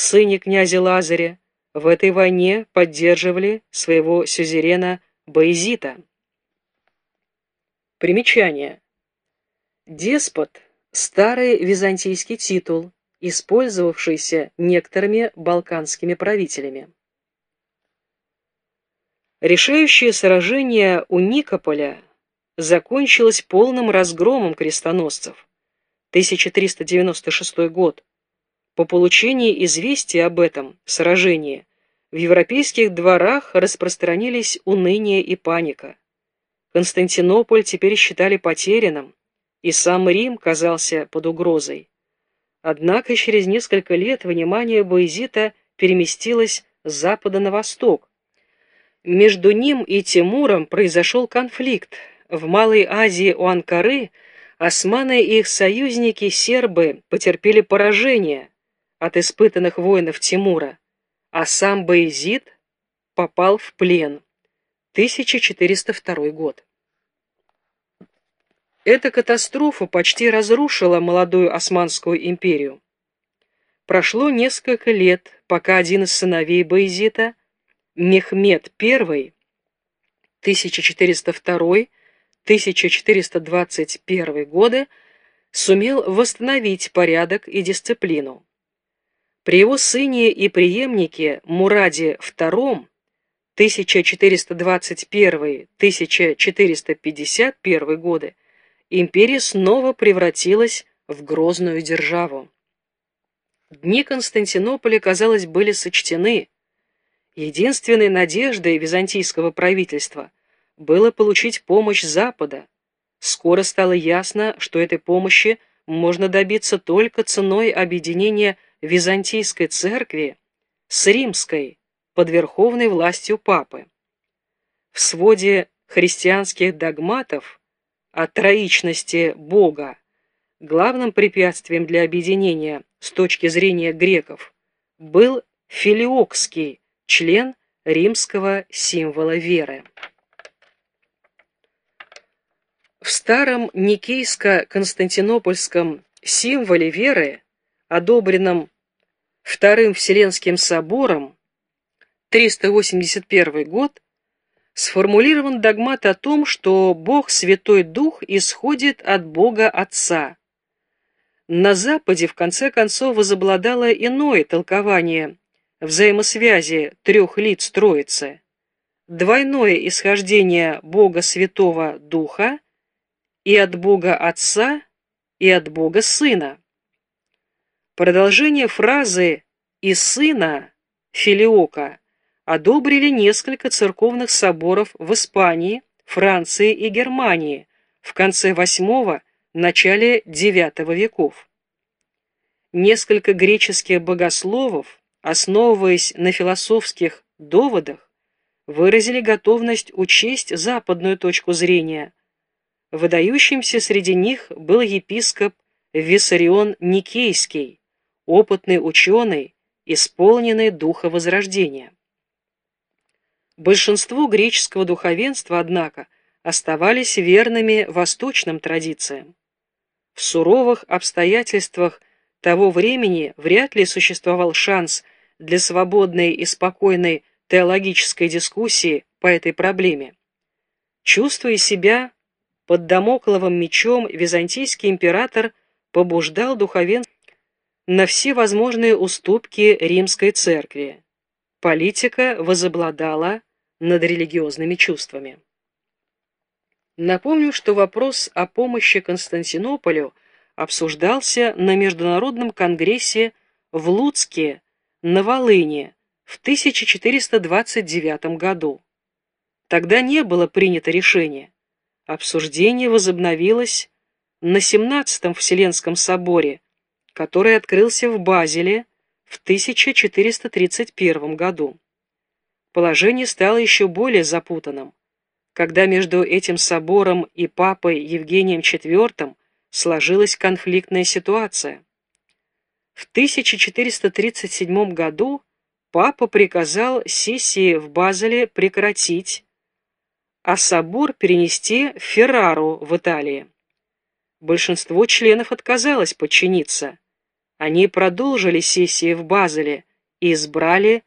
сыне князя Лазаря, в этой войне поддерживали своего сюзерена Боязита. Примечание. Деспот – старый византийский титул, использовавшийся некоторыми балканскими правителями. Решающее сражение у Никополя закончилось полным разгромом крестоносцев. 1396 год. По получении известия об этом сражении в европейских дворах распространились уныние и паника. Константинополь теперь считали потерянным, и сам Рим казался под угрозой. Однако через несколько лет внимание Боязита переместилось с запада на восток. Между ним и Тимуром произошел конфликт. В Малой Азии у Анкары османы и их союзники сербы потерпели поражение от испытанных воинов Тимура, а сам Боязид попал в плен. 1402 год. Эта катастрофа почти разрушила молодую Османскую империю. Прошло несколько лет, пока один из сыновей Баязита, Мехмед I, 1402-1421 годы, сумел восстановить порядок и дисциплину. При его сыне и преемнике Мураде II 1421-1451 годы империя снова превратилась в грозную державу. Дни Константинополя, казалось, были сочтены. Единственной надеждой византийского правительства было получить помощь Запада. Скоро стало ясно, что этой помощи можно добиться только ценой объединения Византийской церкви с римской под верховной властью папы. В своде христианских догматов о троичности Бога, главным препятствием для объединения с точки зрения греков был филиокский, член римского символа веры. В старом Никейско-Константинопольском символе веры, одобренном Вторым Вселенским собором 381 год, сформулирован догмат о том, что Бог Святой Дух исходит от Бога Отца. На Западе, в конце концов, возобладало иное толкование взаимосвязи трех лиц Троицы. Двойное исхождение Бога Святого Духа и от Бога Отца, и от Бога Сына. Продолжение фразы «и Сына» Филиока одобрили несколько церковных соборов в Испании, Франции и Германии в конце VIII – начале IX веков. Несколько греческих богословов, основываясь на философских доводах, выразили готовность учесть западную точку зрения. Выдающимся среди них был епископ Виссарион Никейский, опытный ученый, исполненный духа Возрождения. Большинство греческого духовенства, однако, оставались верными восточным традициям. В суровых обстоятельствах того времени вряд ли существовал шанс для свободной и спокойной теологической дискуссии по этой проблеме. Чувствуя себя под домокловым мечом, византийский император побуждал духовенство на все возможные уступки римской церкви. Политика возобладала над религиозными чувствами. Напомню, что вопрос о помощи Константинополю обсуждался на Международном конгрессе в Луцке на Волыне в 1429 году. Тогда не было принято решение. Обсуждение возобновилось на 17-м Вселенском соборе, который открылся в Базеле в 1431 году положение стало еще более запутанным, когда между этим собором и папой Евгением IV сложилась конфликтная ситуация. В 1437 году папа приказал сессии в Базеле прекратить, а собор перенести в Феррару в Италии. Большинство членов отказалось подчиниться. Они продолжили сессии в Базеле и избрали